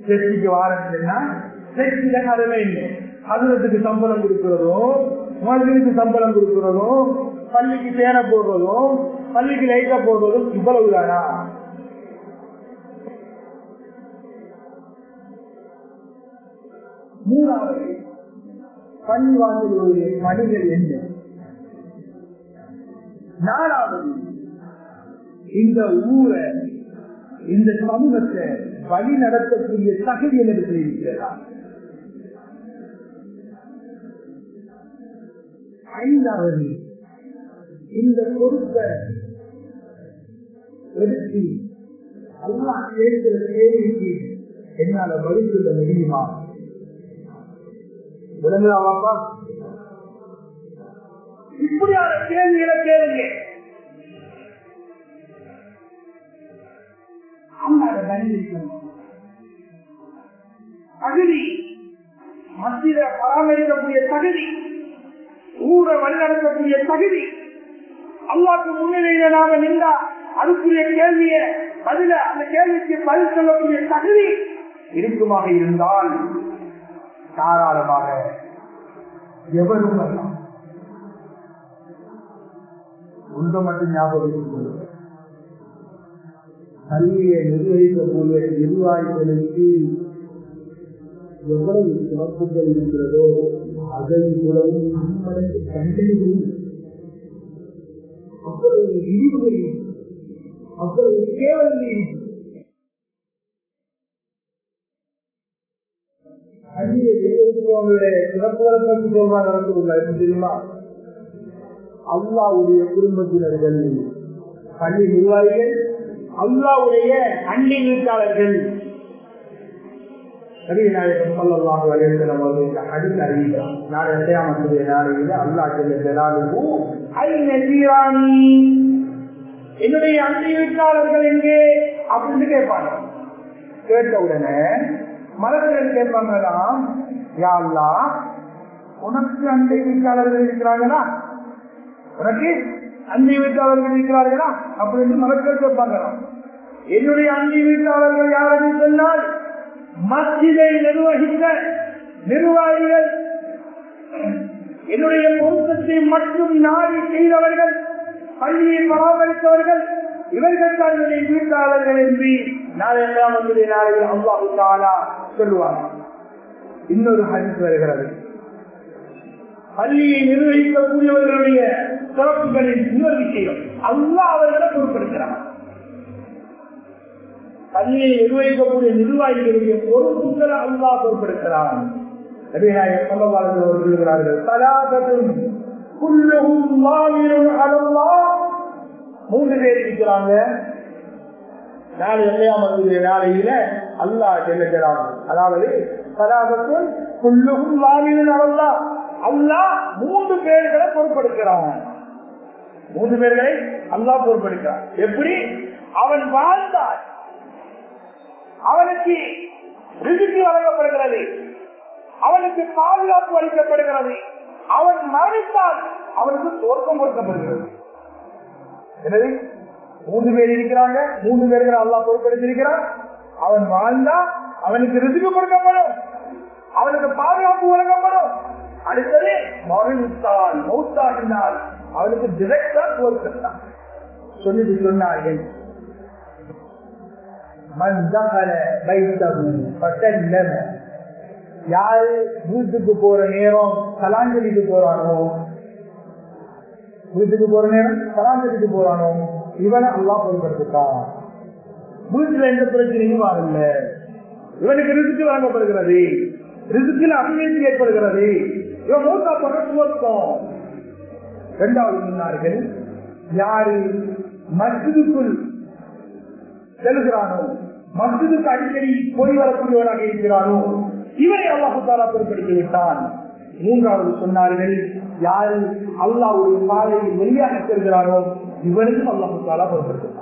Speaker 1: செட்டிக்கு வாரத்துன்னா செட்டில கடமை என்ன? அதுலத்துக்கு சம்பளம் கொடுக்கிறதும் மதுரைக்கு சம்பளம் கொடுக்கிறதும் பள்ளிக்கு பேனை போடுறதும் பள்ளிக்கு லைட்டா போடுறதும் இவ்வளவு தானா மூணாவது பணிவாசலுடைய பணிகள் என்ன? நாலாவது இந்த ஊரை இந்த சமூகத்தை வழி நடத்தக்கூடிய தகுதி எனக்கு இருக்கிறதா ஐந்தாவது இந்த பொறுப்பை எடுத்து அல்லா கேட்கிற கேள்விக்கு என்னால பதில் சொல்ல முடியுமா? விளங்குறாவாப்பா இப்படியான கேள்விகளை கேளுங்க. தகுதி. மத்தியில பராமரிக்கக்கூடிய தகுதி. ஊரை வழிநடத்தக்கூடிய தகுதி. அல்லாக்கு முன்னிலையில நாம நின்றா அதுக்குரிய கேள்விய பதில அந்த கேள்விக்கு பதில் சொல்லக்கூடிய தகுதி இருக்குமாக இருந்தால் தாராளமாக எவரும் வரலாம். ஒன்று மட்டும் ஞாபகம் கல்வியை நிர்வகிக்கக்கூடிய நிர்வாகிகளுக்கு எவ்வளவு சிறப்புகள் இருக்கிறதோ அதன் மூலமும் நம்மளுக்கு தண்டனைகள் அவ்வளவு இழிவுகள் அவ்வளவு கேவலங்கள் கல்வியை நிர்வகிப்பவர்களுடைய சிறப்புகளை பற்றி சொல்றாங்க நடந்துள்ள தெரியுமா? அல்லாவுடைய குடும்பத்தினர்கள் பள்ளி நிர்வாகிகள் அல்லாவுடைய அண்டை வீட்டாளர்கள். என்னுடைய அண்டை வீட்டாளர்கள் எங்கே? அப்படின்னு கேட்பாங்க. கேட்ட உடனே மலர்கள் கேட்பாங்களாம் யாழ்லா உனக்கு அண்டை வீட்டாளர்கள் இருக்கிறார்களா? உனக்கு அண்டை வீட்டாளர்கள் இருக்கிறார்களா? அப்படின்னு மலர்கள் கேட்பாங்களாம் என்னுடைய அண்டை வீட்டாளர்கள் யார் சொன்னால் மஸ்ஜிதை நிர்வகித்த நிர்வாகிகள். என்னுடைய பொருத்தத்தை மட்டும் நாடி செய்தவர்கள் பள்ளியை பராமரித்தவர்கள் இவர்கள் தங்களுடைய என்னுடைய வீட்டாளர்கள் என்று நாளை வந்து நாளையில் அல்லாஹு தாலா இன்னொரு ஹரிசு வருகிறது. பள்ளியை நிர்வகிக்கக்கூடியவர்களுடைய சிறப்புகளின் இன்னொரு விஷயம் அல்லா அவர்களை பொருட்படுத்துகிறார் பள்ளியை நிர்வகிக்கக்கூடிய நிர்வாகிகளுடைய பொறுப்புகளை அல்லா பொருட்படுத்துகிறார் சொல்லுகிறார்கள் மூன்று பேர் இருக்கிறாங்க. நாளை எல்லையாமக்கூடிய நாளையில அல்லா செல்லுகிறாங்க அதாவது பதாபத்தும் குள்ளுகும் வாமியின் அல்லா அல்லா மூன்று பேர்களை பொறுப்படுக்கிறான் மூன்று பேர்களை அல்லா பொறுப்படுக்கிறான் எப்படி? அவன் வாழ்ந்தால் அவனுக்கு ரிசிக்கு வழங்கப்படுகிறது. அவனுக்கு பாதுகாப்பு அளிக்கப்படுகிறது. அவன் மரணித்தால் அவனுக்கு தோற்கம் கொடுக்கப்படுகிறது. எனவே மூன்று பேர் இருக்கிறாங்க. மூன்று பேர்களை அல்லா பொறுப்படுத்திருக்கிறான் அவன் வாழ்ந்தா அவனுக்கு ரிசிக்கு கொடுக்கப்படும். அவனுக்கு பாதுகாப்பு வழங்கப்படும். அடுத்தது மரணித்தால் மௌத்தாகினால் அவனுக்கு டிரெக்டா தோற்கத்தான் சொல்லிட்டு சொன்னார்கள் யாரு வீட்டுக்கு போற நேரம் கலாஞ்சலிக்கு போறானோ? வீட்டுக்கு போற நேரம் கலாஞ்சலிக்கு போறானோ? இவனை அல்லா பொருட்படுத்திட்டான் வீட்டுல எந்த பிரச்சனையும் வரல. இவனுக்கு ரிசுக்கு வழங்கப்படுகிறது ரிசுக்கில் அபிவிருத்தி ஏற்படுகிறது. இவன் மூத்தா போன சுவர்த்தம் இரண்டாவது சொன்னார்கள் யாரு மஸ்ஜிதுக்குள் செல்கிறானோ மஸ்ஜிதுக்கு அடிக்கடி போய் வரக்கூடியவனாக இருக்கிறானோ இவரை அல்லாஹாலா பொருட்படுத்தி விட்டான். மூன்றாவது சொன்னார்கள் யாரு அல்லாவுடைய பாதையை வெளியாக செல்கிறானோ இவருக்கும் அல்லாஹாலா பொருட்படுத்த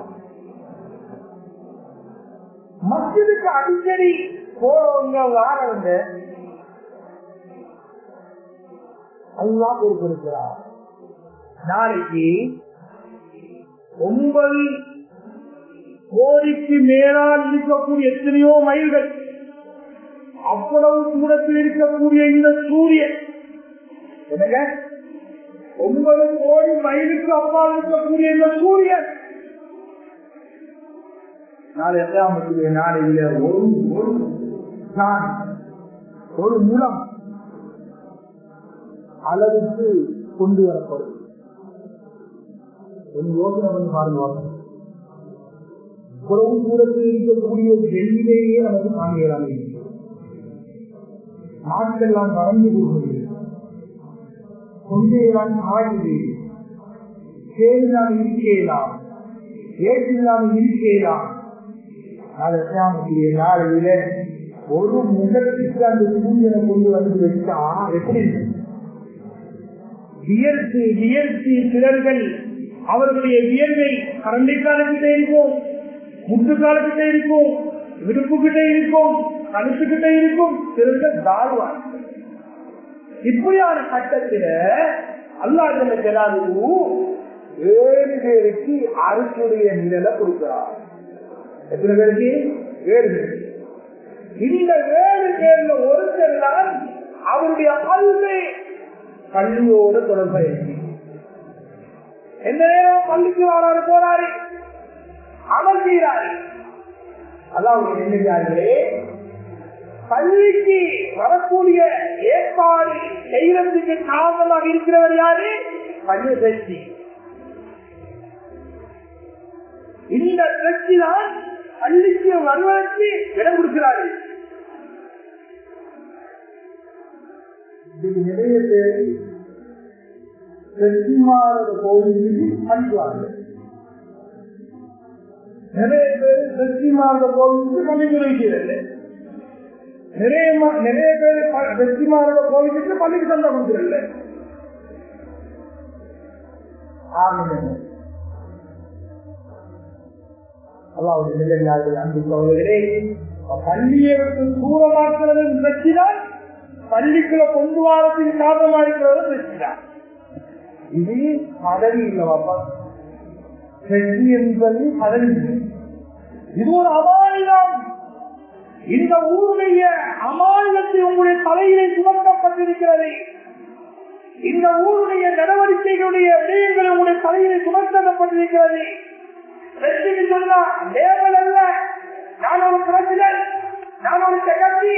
Speaker 1: மஸ்ஜிதுக்கு அடிக்கடி போறவங்க வாரவங்க அல்லா கொடுத்திருக்கிறார். நாளைக்கு ஒன்பது கோடிக்கு மேலால் இருக்கக்கூடிய எத்தனையோ மயில்கள் அவ்வளவு தூரத்தில் இருக்கக்கூடிய இந்த சூரியன் என்னங்க? ஒன்பது கோடி மயிலுக்கு அப்பால் இருக்கக்கூடிய இந்த சூரியன் நாளை எட்டாம் நாளையில ஒரு ஒரு நான் ஒரு மூலம் அளவுக்கு கொண்டு வரப்படும். கொஞ்சம் யோசனை பண்ணி பாருங்க இவ்வளவு தூரத்தில் இருக்கக்கூடிய வெளியிலேயே நமக்கு காண்கிறாங்க நாட்கள்லாம் மறந்து போகிறது. கொண்டேதான் ஆகுது சேரினால் இருக்கலாம் ஏற்றில்லாமல் இருக்கலாம் நாளையில ஒரு முகத்துக்கு அந்த சூரியனை கொண்டு வந்து வச்சா எப்படி? வியர்த்து வியர்த்தி சிலர்கள் அவர்களுடைய வியர்வை கரண்டை காலக்கிட்டே இருக்கும் முட்டு காலக்கிட்டே இருக்கும் விடுப்பு கிட்ட இருக்கும் கழுத்துக்கிட்ட இருக்கும் சிறந்த தாழ்வார். இப்படியான கட்டத்தில அல்லாஹ் ஜலாலு ஏழு பேருக்கு அரசுடைய நிழலை கொடுக்கிறார். எத்தனை பேருக்கு ஏழு பேர். இந்த ஏழு பேர்ல ஒருத்தர் தான் அவருடைய கல்வி கல்வியோடு தொடர்பை. எந்த நேரம் பள்ளிக்கு வராரு போறாரு? அமல் செய்கிறாரு. அதான் என்னையார்களே பள்ளிக்கு வரக்கூடிய ஏற்பாடு செய்யறதுக்கு காரணமாக இருக்கிறவர் யாரு? பள்ளி சக்தி. இந்த சக்தி தான் பள்ளிக்கு வருவதற்கு இடம் கொடுக்கிறார்கள் நிறைய பேர் செட்டிமாரோட கோவிலுக்கு அனுப்புவார்கள் நிறைய பேர் செட்டிமாரோட கோவிலுக்கு பள்ளிக்கு வைக்கிறது நிறைய நிறைய பேர் வெற்றிமாரோட கோவிலுக்கு பள்ளிக்கு சண்டை கொடுக்கிறது அல்லாவுடைய நிலையாளர்கள் அன்பு பள்ளியை விட்டு தூரமாக்குறது வெற்றிதான். பள்ளிக்குள்ள கொண்டு வாரத்தின் காரணமா இருக்கிறது இது பதவி இல்லவாப்பா வெற்றி என்பது பதவி இது ஒரு அமானிதம் இந்த ஊருடைய அமானிதத்தை உங்களுடைய தலையிலே சுமத்தப்பட்டிருக்கிறது. இந்த ஊருடைய நடவடிக்கைகளுடைய விடயங்கள் உங்களுடைய தலையிலே சுமத்தப்பட்டிருக்கிறது. வெற்றிக்கு சொன்னா லேபல் அல்ல. நான் ஒரு பிரசிடல் நான் ஒரு செகண்டி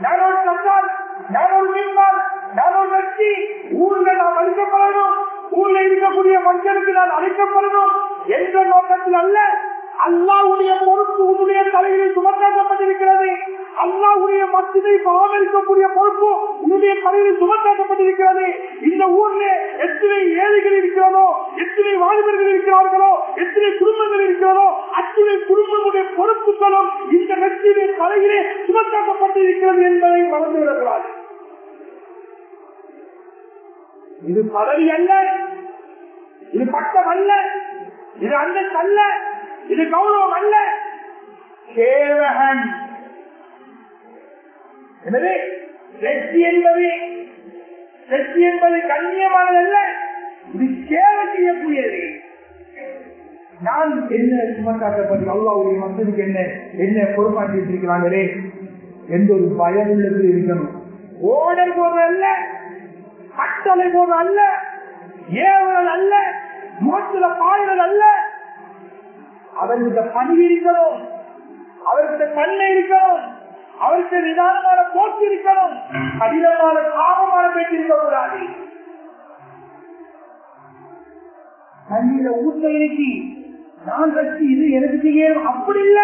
Speaker 1: நான் ஒரு சந்தால் நான் ஒரு மின்பால் நான் ஒரு வெற்றி ஊர்ல நான் அழிக்கப்படணும் ஊர்ல இருக்கக்கூடிய மனிதனுக்கு நான் அழைக்கப்படணும் என்ற நோக்கத்தில் அல்ல அல்லாவுடைய பொறுப்பு உன்னுடைய தலையில் சுமத்தாக்கப்பட்டிருக்கிறது அல்லாவுடைய மத்தியை பராமரிக்கக்கூடிய பொறுப்பு உன்னுடைய தலையில் சுமத்தாக்கப்பட்டிருக்கிறது இந்த ஊர்ல எத்தனை ஏழைகள் இருக்கிறதோ எத்தனை வாலிபர்கள் இருக்கிறார்களோ எத்தனை குடும்பங்கள் இருக்கிறதோ அத்தனை குடும்பங்களுடைய பொறுப்புகளும் இந்த நெற்றியின் தலையிலே சுமத்தாக்கப்பட்டிருக்கிறது என்பதை மறந்து விடக்கூடாது இது பதவி அல்ல இது பட்டம் அல்ல இது அந்தஸ்து அல்ல இது கௌரவம் அல்ல. சேவகன் எனவே வெற்றி என்பது வெற்றி என்பது கண்ணியமானதல்ல இது சேவை செய்யக்கூடியது. நான் என்ன சுமக்காட்டப்பட்டு அல்லாவுடைய மக்களுக்கு என்ன என்ன பொறுப்பாட்டி வச்சிருக்கிறாங்களே எந்த ஒரு பயம் உள்ளது இருக்கணும். ஓடல் போது அல்ல கட்டளை போது அல்ல ஏவல் அல்ல முகத்துல பாயுதல் அல்ல. அவர்கிட்ட பணி இருக்கணும். அவர்கிட்ட கண்ணை இருக்கணும். அவருக்கு நிதானமான போக்கு இருக்கணும். கடினமான காமமான பேச்சு கூடாது தண்ணீர ஊத்த இறக்கி நான் கட்சி இது எனக்கு செய்யணும் அப்படி இல்ல.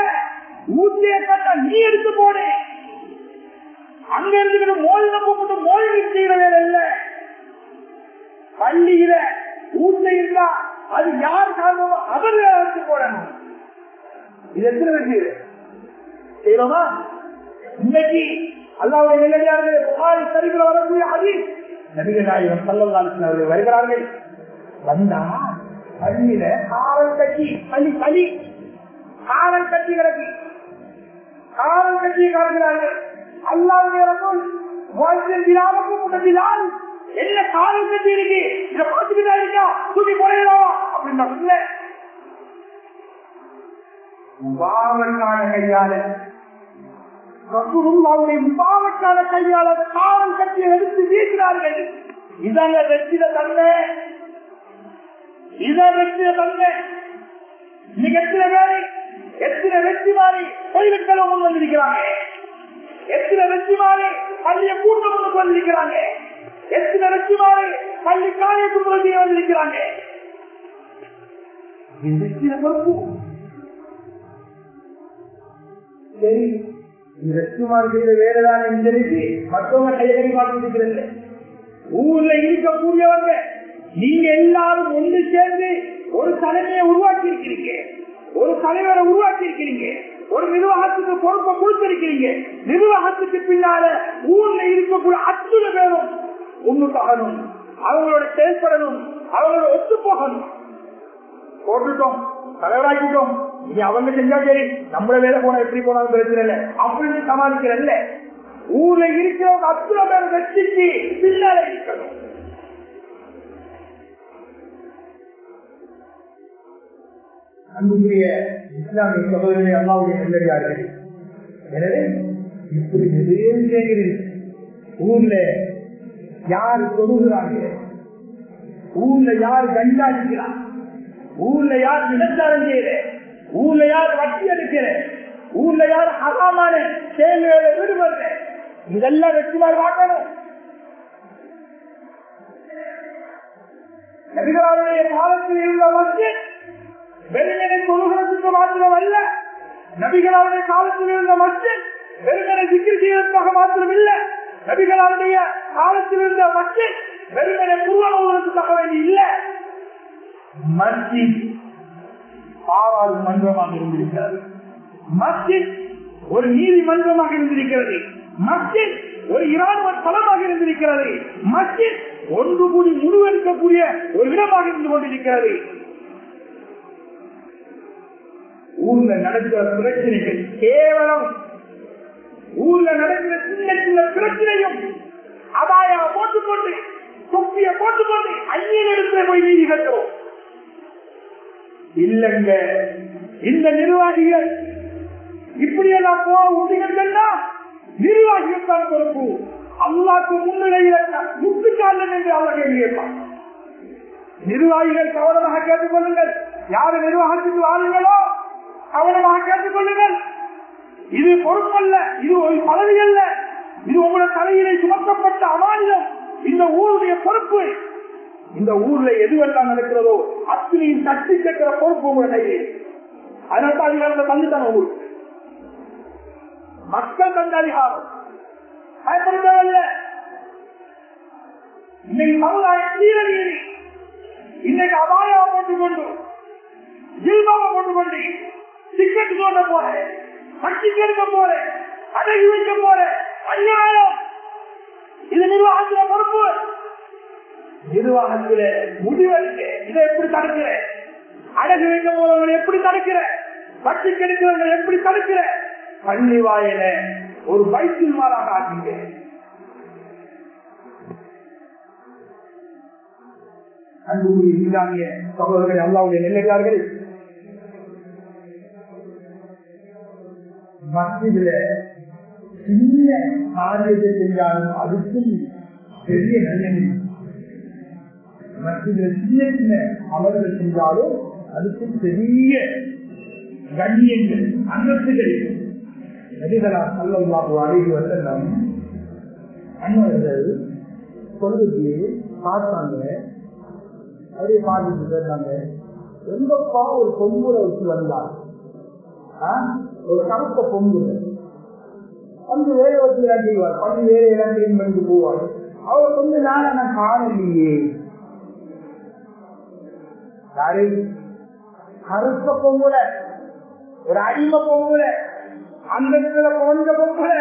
Speaker 1: ஊத்தைய நீ எடுத்து போடு. அங்க இருந்துகிட்டு மோதின போட்டு மோல் செய்யற வேலை இல்ல பள்ளியில ஊத்த இருந்தா அது யார் காரணமோ அவர்கள் எடுத்து போடணும். இது எத்தனை பேருக்கு? இன்னைக்கு அல்லாவுடைய நிலையாளர்கள் புகாரி சரிவில் வரக்கூடிய அதி நபிகள் நாயகம் சல்லல்லாஹு அவர்கள் வருகிறார்கள். வந்தா பள்ளியில காவல் கட்சி பள்ளி பள்ளி. காவல் கட்சி கிடக்கு. காவல் கட்டி காட்டுகிறார்கள் அல்லாவுடைய ரசூல் என்ன காவல் கட்சி இருக்கு? இதை பார்த்துக்கிட்டா இருக்கா? தூக்கி போடலாமா அப்படின்னு நான் சொன்னேன் கையால ரசூலுல்லாவுடைய முபாவக்கான கையால காவல் கட்டி எடுத்து வீசினார்கள். இதாங்க வெற்றிட தன்மை. இதான் வெற்றிட தன்மை. இன்னைக்கு எத்தனை பேரை எத்தனை வெற்றி மாறி கோயிலுக்களை முன் வந்திருக்கிறாங்க? எத்தனை வெற்றி மாறி பள்ளிய கூட்டம் முன்னுக்கு வந்திருக்கிறாங்க? எத்தனை வெற்றி மாறி பள்ளி காரியத்துக்கு முன்னாடி வந்திருக்கிறாங்க? இது வெற்றிட பொறுப்பு. சரி. இந்த வெற்றிமார் செய்த வேலைதான் எங்களுக்கு மற்றவங்க கையகரி பார்த்துருக்கிறது ஊர்ல இருக்கக்கூடியவங்க நீங்க எல்லாரும் ஒன்று சேர்ந்து ஒரு தலைமையை உருவாக்கி இருக்கிறீங்க ஒரு தலைவரை உருவாக்கி இருக்கிறீங்க ஒரு நிர்வாகத்துக்கு பொறுப்பை கொடுத்திருக்கிறீங்க. நிர்வாகத்துக்கு பின்னால ஊர்ல இருக்கக்கூடிய அத்துணை பேரும் முன்னுக்காகணும் அவங்களோட செயல்படணும் அவங்களோட ஒத்து போகணும் போட்டுட்டோம் தலைவராக்கிட்டோம். நீ அவங்க செஞ்சா சரி நம்மள வேலை போனா எப்படி போனாலும் பிரச்சனை இல்லை. அப்படின்னு சமாளிக்கிறல்ல. ஊர்ல இருக்கிறவங்க அத்தனை பேர் வெற்றிக்கு பின்னால இருக்கணும் அன்புக்குரிய இஸ்லாமிய சகோதரனை அல்லாவுடைய எனவே இப்படி நிறைய விஷயங்கள் ஊர்ல யார் தொழுகிறாங்க ஊர்ல யார் கஞ்சா ஊர்ல யார் செய்யற யார் ஊர்ல யார் அகாமான செயல்களை விடுபடுற இதெல்லாம் வெற்றிமாறு பார்க்கணும். நபிகளாருடைய காலத்தில் இருந்த மஸ்ஜித் வெறுமனை தொழுகிறதுக்கு மாத்திரம் அல்ல நபிகளாருடைய காலத்தில் இருந்த மஸ்ஜித் வெறுமனை சிக்கிர் செய்வதற்காக மாத்திரம் இல்ல நபிகளாருடைய காலத்தில் இருந்த மஸ்ஜித் வெறுமனை குருவானவர்களுக்காக வேண்டி இல்ல. மஸ்ஜித் பாராளுமன்றமாக இருந்திருக்கிறது. மஸ்ஜித் ஒரு நீதிமன்றமாக இருந்திருக்கிறது. மஸ்ஜித் ஒரு இராணுவ தளமாக இருந்திருக்கிறது. மஸ்ஜித் ஒன்று கூடி முடிவெடுக்கக்கூடிய ஒரு இடமாக இருந்து கொண்டிருக்கிறது. ஊர்ல நடக்கிற பிரச்சனைகள் கேவலம். ஊர்ல நடக்கிற சின்ன சின்ன பிரச்சனையும் அபாய போட்டுக்கொண்டு தொப்பிய போட்டுக்கொண்டு அந்நிய இடத்துல போய் நீதி கட்டுறோம். இல்லங்க. இந்த நிர்வாகிகள் இப்படியெல்லாம் போக உண்டிகள்னா நிர்வாகிகள் பொறுப்பு. அல்லாக்கு முன்னிலையில முட்டுக்காலன் என்று அவர் கேள்வி கேட்பான் நிர்வாகிகள் கவனமாக கேட்டுக் கொள்ளுங்கள். யாரு நிர்வாகத்துக்கு வாருங்களோ கவனமாக கேட்டுக் கொள்ளுங்கள். இது பொறுப்பல்ல இது ஒரு பதவி அல்ல இது உங்களோட தலையிலே சுமத்தப்பட்ட அமானியம். இந்த ஊருடைய பொறுப்பு. இந்த ஊர்ல எதுவெல்லாம் நடக்கிறதோ அத்தனையும் தட்டி கேட்கிற பொறுப்பு உங்களுடைய அதனால்தான் அதிகாரத்தை தந்துட்டாங்க உங்களுக்கு. மக்கள் தந்த அதிகாரம். பயன்படுத்தவில்ல. இன்னைக்கு சமுதாயம் சீரழியது இன்னைக்கு அபாயாவை போட்டுக்கொண்டு ஜில்பாவை போட்டுக்கொண்டு டிக்கெட் தோண்ட போறேன் சக்தி கெடுக்க போறேன் அடகி வைக்க போறேன் அநியாயம். இது நிர்வாகத்தில பொறுப்பு. நிர்வாகத்தில முடிவெடுக்க இதை எப்படி தடுக்கிறேன்? அடகு வைக்க போறவங்களை எப்படி தடுக்கிறேன்? பட்டி கெடுக்கிறவங்களை எப்படி தடுக்கிறேன்? பள்ளி வாயில ஒரு பைக்கில் மாறாக ஆக்குங்க அன்புக்குரிய இஸ்லாமிய சகோதரர்கள் அல்லாவுடைய நிலையார்கள் மஸ்ஜிதுல சின்ன காரியத்தை செஞ்சாலும் அதுக்கும் பெரிய நன்மை மஸ்ஜிதுல சின்ன சின்ன அமர்வுகள் செஞ்சாலும் அதுக்கும் பெரிய கண்ணியங்கள் அந்தஸ்துகள் நபிகளா சல்லாஹு அழகி வசல்லம் அண்ணவர்கள் சொல்லுக்கு பார்த்தாங்க. அப்படியே பார்த்துட்டு இருந்தாங்க எங்கப்பா ஒரு பொங்குல வச்சு வந்தார்? ஒரு கணக்க பொங்குல வந்து வேலை வச்சு எல்லாம் செய்வார். பள்ளி வேலை எல்லாம் கிளீன் பண்ணிட்டு போவார். அவர் கொஞ்ச நாள் நான் காணலையே. யாரு? ஒரு அடிமை பொங்குல அந்த இடத்துல குறைஞ்ச பொங்குல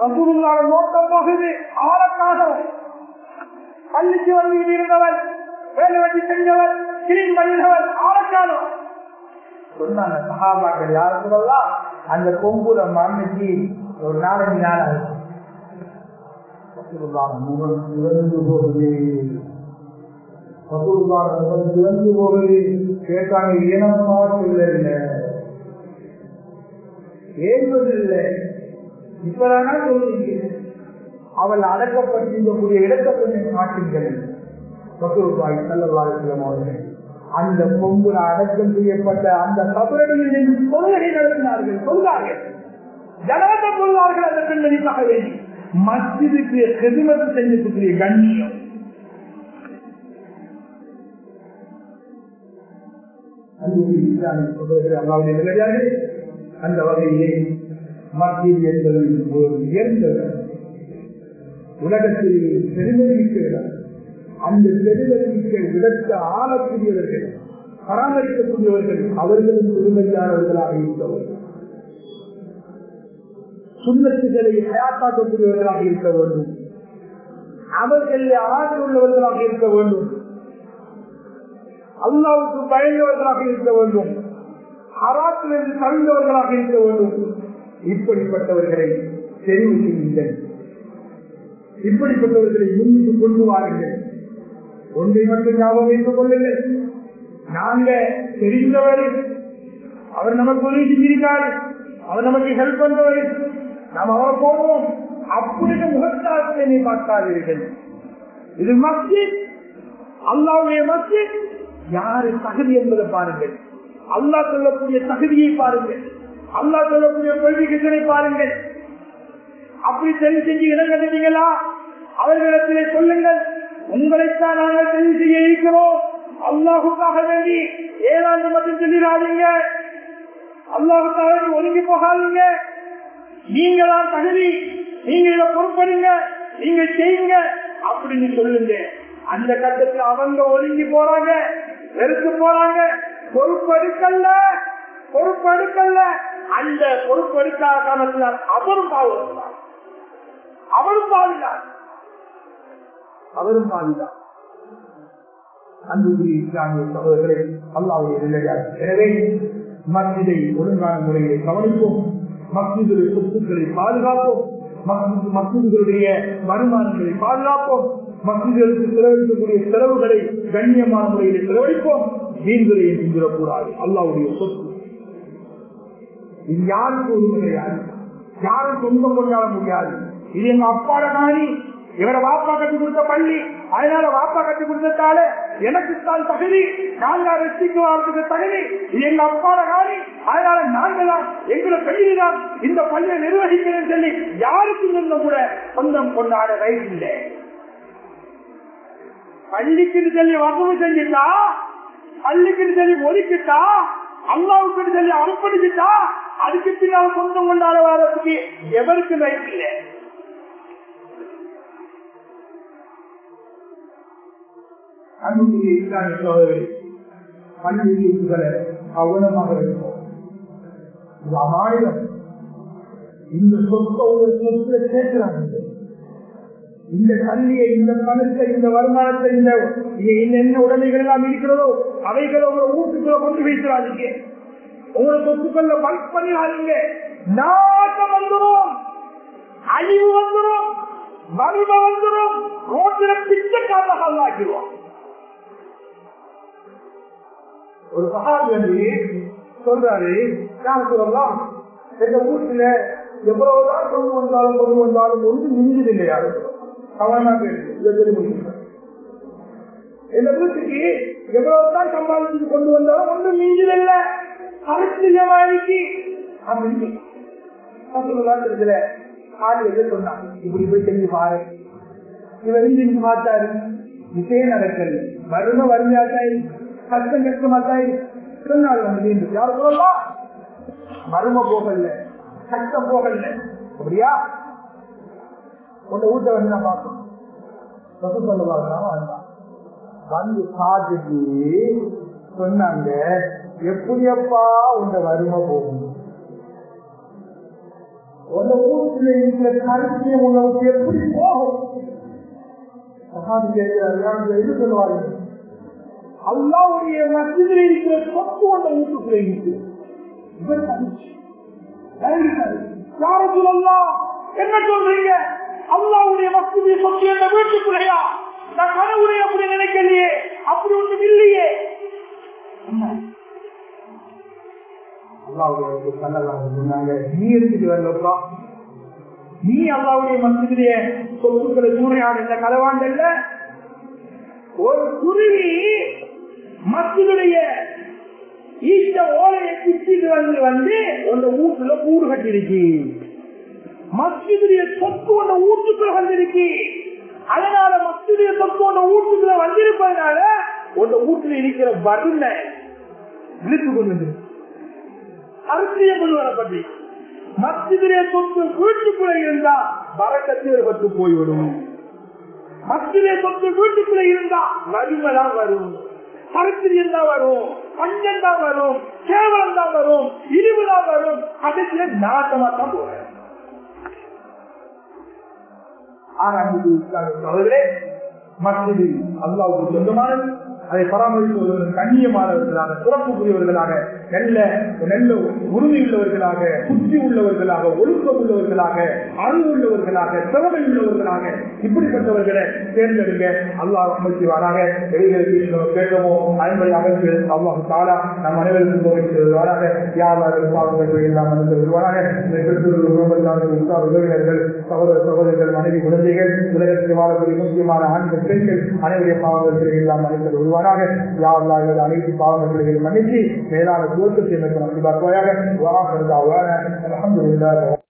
Speaker 1: ரசூலுல்லாட நோக்கம் போகுது ஆழக்காக பள்ளிக்கு வந்து இருந்தவர் வேலை வெட்டி செஞ்சவர் கிளீன் பண்ணினவர் ஆழக்காலம் சொன்னாங்க சகாபாக்கள் யாரும் சொல்லலாம் அந்த கொம்புல மறந்துச்சு ஒரு நாலஞ்சு நாள் ஆச்சு முகம் சிவந்து போகுது முகம் சிவந்து போகுது கேட்டாங்க ஏனமா சொல்லல ஏற்பதில்லை இப்பதானா சொல்றீங்க அவள் அடக்கப்பட்டிருக்கக்கூடிய இடத்தை கொஞ்சம் காட்டுங்கள். ரசூலுல்லாஹி ஸல்லல்லாஹு அவர்கள் அந்த கொம்புல அடக்கம் செய்யப்பட்ட அந்த கபரடியில் நின்று தொழுகை நடத்தினார்கள். சொல்வார்கள். ஜனவத்தை கொள்வார்கள் அந்த பெண்மணிக்காக வேண்டி மஸ்ஜிதுக்கு ஹெதுமத்து செய்யக்கூடிய கண்ணியம். அன்புக்குரிய இஸ்லாமிய சகோதரர் அல்லாவுடைய நல்லடியார்களே, அந்த வகையிலே மத்தியில் என்பது ஒரு உயர்ந்த உலகத்தில் பெருமதிக்க அந்த பெருமதிக்க விடத்த ஆளக்கூடியவர்கள் பராமரிக்கக்கூடியவர்கள் அவர்களும் பெருமதியானவர்களாக இருந்தவர்கள் சுண்ணத்துகளை ஹயாத்தாக்கக்கூடியவர்களாக இருக்க வேண்டும். அவர்கள் ஆற்றல் உள்ளவர்களாக இருக்க வேண்டும். அல்லாவுக்கு பயந்தவர்களாக இருக்க வேண்டும். ஹராத்திலிருந்து தவிர்ந்தவர்களாக இருக்க வேண்டும். இப்படிப்பட்டவர்களை தெரிவு செய்யுங்கள். இப்படிப்பட்டவர்களை முன்னுக்கு கொண்டு வாருங்கள். ஒன்றை மட்டும் ஞாபகம் வைத்துக் கொள்ளுங்கள். நாங்க தெரிந்தவர் அவர் நமக்கு உதவி செஞ்சிருக்காரு. அவர் நமக்கு ஹெல்ப் பண்றவர். நாம் அவரை போடுவோம். அப்படின்னு முகத்தாரத்தை நீ பார்க்காதீர்கள். இது மஸ்ஜித். அல்லாவுடைய மஸ்ஜித். யாரு தகுதி என்பதை பாருங்கள். அல்லாஹ் சொல்லக்கூடிய தகுதியை பாருங்கள். அல்லா சொல்லக்கூடிய கொள்கைகளை பாருங்கள். அப்படி தெரிவு செஞ்சு இடம் கட்டுட்டீங்களா அவர்களிடத்திலே சொல்லுங்கள். உங்களைத்தான் நாங்கள் தெரிவு செய்ய இருக்கிறோம். அல்லாஹுக்காக வேண்டி ஏழாண்டு மட்டும் சொல்லிடாதீங்க. அல்லாஹுக்காக வேண்டி ஒதுங்கி போகாதீங்க. நீங்களா தகுதி நீங்க இதை பொறுப்படுங்க நீங்க செய்யுங்க அப்படின்னு சொல்லுங்க. அந்த கட்டத்தில் அவங்க ஒதுங்கி போறாங்க வெறுத்து போறாங்க. பொறுப்பெடுக்கல்ல பொறுப்பெடுக்கல்ல. அந்த பொறுப்பெடுக்காத காரணத்தினால் அவரும் பாவம் அவரும் பாவிதான் அவரும் பாவிதான் அன்புக்குரிய இஸ்லாமிய சகோதரர்களை அல்லாவுடைய நிலையார் எனவே மஸ்ஜிதை ஒழுங்கான முறையை கவனிப்போம். மஸ்ஜிதுடைய சொத்துக்களை பாதுகாப்போம். மஸ்ஜித் மஸ்ஜிதுகளுடைய வருமானங்களை பாதுகாப்போம். மஸ்ஜிதுகளுக்கு செலவழிக்கக்கூடிய செலவுகளை கண்ணியமான முறையில் செலவழிப்போம். வீண்களை கூடாது அல்லாவுடைய சொத்து. இது யாருக்கு உரிமை கிடையாது யாரும் சொந்தம் கொண்டாட முடியாது. இது எங்க அப்பாட காணி. இவரை வாப்பா கட்டி கொடுத்த பள்ளி. அதனால வாப்பா கட்டி கொடுத்ததால எனக்கு தான் தகுதி. நாங்கள் ரசிக்கு வாழ்றதுக்கு தகுதி. இது எங்க அப்பாட காணி. அதனால நாங்கள் தான் எங்களை பள்ளி தான். இந்த பள்ளியை நிர்வகிக்கிறேன்னு சொல்லி யாருக்கும் இருந்த கூட சொந்தம் கொண்டாட ரைட் இல்லை பள்ளிக்குன்னு சொல்லி வசவு செஞ்சிருந்தா பள்ளிக்குன்னு சொல்லி ஒதுக்கிட்டா அல்லாவுக்கு சொல்லி அர்ப்பணிச்சுட்டா அதுக்கு பின்னால் சொந்தம் கொண்டாட வர்றதுக்கு எவருக்கு ரைட் இல்லை. அன்புக்குரிய இஸ்லாமிய சோதரர்கள் பள்ளிகளை கவனமாக இருக்கும் இந்த சொத்தை ஒரு சொத்துல சேர்க்கிறாங்க. இந்த கல்வியை இந்த பணத்தை இந்த வருமானத்தை இந்த என்ன உடமைகள் எல்லாம் இருக்கிறதோ அவைகளை உங்களை ஊட்டுக்குள்ள கொண்டு வைக்கிறாதீங்க உங்களை சொத்துக்கள்ல பல்க் பண்ணிடாதீங்க நாசம் வந்துடும் அழிவு வந்துடும் வறுமை வந்துடும் ரோட்டில பிச்சைக்காரர்கள் ஆக்கிடுவோம் ஒரு சகாபி சொல்றாரு நான் சொல்லலாம் எங்க வீட்டுல எவ்வளவுதான் கொண்டு வந்தாலும் கொண்டு வந்தாலும் ஒன்று மிஞ்சது இல்லை யாரும் கவனமாக எங்க வீட்டுக்கு எவ்வளவுதான் சம்பாதிச்சு கொண்டு வந்தாலும் ஒன்றும் மிஞ்சது இல்லை. அரசியலமாதிக்கு இருக்குல்ல எது இப்படி போய் செஞ்சு பாரு. இவர் இருந்து பார்த்தாரு விஷயம் நடக்கல. வறுமை வறுமையாட்டாய் கஷ்டம் கஷ்டமாட்டாய் சொன்னாரு வந்து யார் சொல்லலாம்? வறுமை போகல. கஷ்டம் போகல. அப்படியா? உன்னை வீட்டை வந்து நான் பார்க்கணும். பசு சொல்லுவாங்க வந்து பார்த்துட்டு சொன்னாங்க எப்படியப்பா உங்க வறுமை போகும்? உங்க வீட்டுல இருக்கிற கருத்து உங்களுக்கு எப்படி போகும்? சகாதி சொல்லுவாங்க அல்லாவுடைய மசிதில் இருக்கிற சொத்து அந்த வீட்டுக்குள்ள இருக்கு. சொல்லலாம்? என்ன சொல்றீங்க? அல்லாவுடைய மசூதியை சொத்து என்ற வீட்டுக்குள்ளையா? நான் கனவுடைய அப்படி நினைக்கலையே. அப்படி ஒன்றும் இல்லையே. அல்லாவுடைய சல்லல்லாஹு சொன்னாங்க நீ எடுத்துட்டு வரலப்பா நீ அல்லாவுடைய மனசுடைய சொத்துக்களை சூறையாடு இந்த கலவாண்டல்ல ஒரு குருவி மசிதுடைய ஈஸ்ட ஓலையை பிச்சுட்டு வந்து வந்து உங்க வீட்டுல கூடு கட்டிருக்கு மஸ்ஜிதுடைய சொத்து உன்ன வீட்டுக்குள்ள வந்திருக்கு. அதனால மஸ்ஜிதுடைய சொத்து உன்ன வீட்டுக்குள்ள வந்திருப்பதனால உங்க வீட்டுல இருக்கிற வறுமை இழுத்து கொண்டு வந்து அரிசியை கொண்டு வரப்பட்டு மஸ்ஜிதுடைய சொத்து வீட்டுக்குள்ள இருந்தா வரக்கத்தில் பட்டு போய்விடும். மஸ்ஜிதுடைய சொத்து வீட்டுக்குள்ள இருந்தா வறுமை தான் வரும். கருத்திரியம் தான் வரும் பஞ்சம் தான் வரும் கேவலம் தான் வரும் இழிவு தான் வரும். அதுக்கு நாட்டமா தான் போறேன். ஆறாம் அவர்களே அல்லாவுக்கு சொந்தமானது அதை பராமரிப்பவர்கள் கண்ணியமானவர்களாக சிறப்புக்குரியவர்களாக நல்ல நல்ல உறுதி உள்ளவர்களாக புத்தி உள்ளவர்களாக ஒழுக்கம் உள்ளவர்களாக அறிவு உள்ளவர்களாக திறமை உள்ளவர்களாக இப்படிப்பட்டவர்களை தேர்ந்தெடுங்க. அல்லாஹ் அமைச்சுவாராக எதிர்களுக்கு கேட்கமோ ஐம்பது அமைப்பு அல்லாஹு தாலா நம் அனைவருக்கும் தொகை பாவங்கள் எல்லாம் வந்து வருவாராக உறவினர்கள் சகோதர சகோதரர்கள் மனைவி குழந்தைகள் உலகத்தில் வாழக்கூடிய முக்கியமான ஆண்கள் பெண்கள் அனைவருடைய பாவங்கள் எல்லாம் மனிதர்கள் வருவாராக யாரெல்லாம் அனைத்து பாவங்களை மன்னித்து மேலான الموجود في مجرى الكبار ويعلم وآخر دعوانا الحمد لله